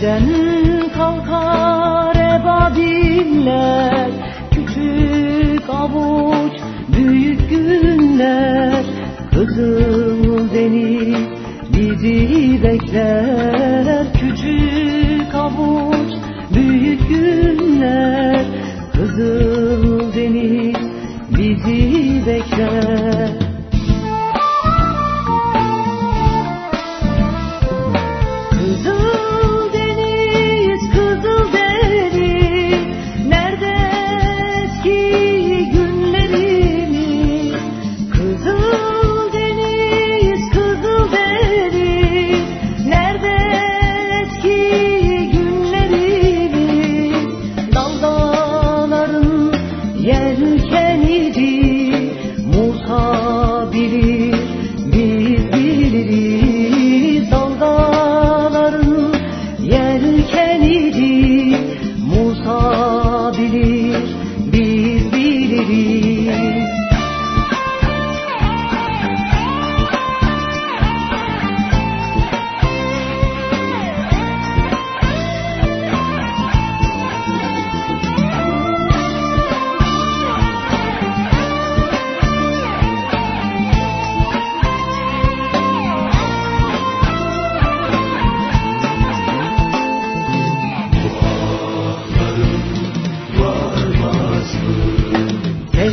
Gökten kalkar ebadiller Küçük avuç büyük günler. Kızıl deniz bizi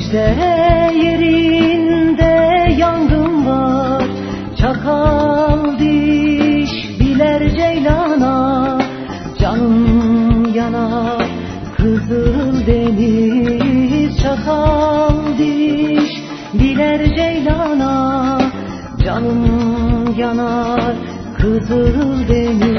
Secde yerinde yangın var. Çakal diş biler ceylana Canım yanar kızıl deniz. Çakal diş biler ceylana Canım yanar kızıl deniz